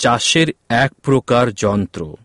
চাষের এক প্রকার যন্ত্র।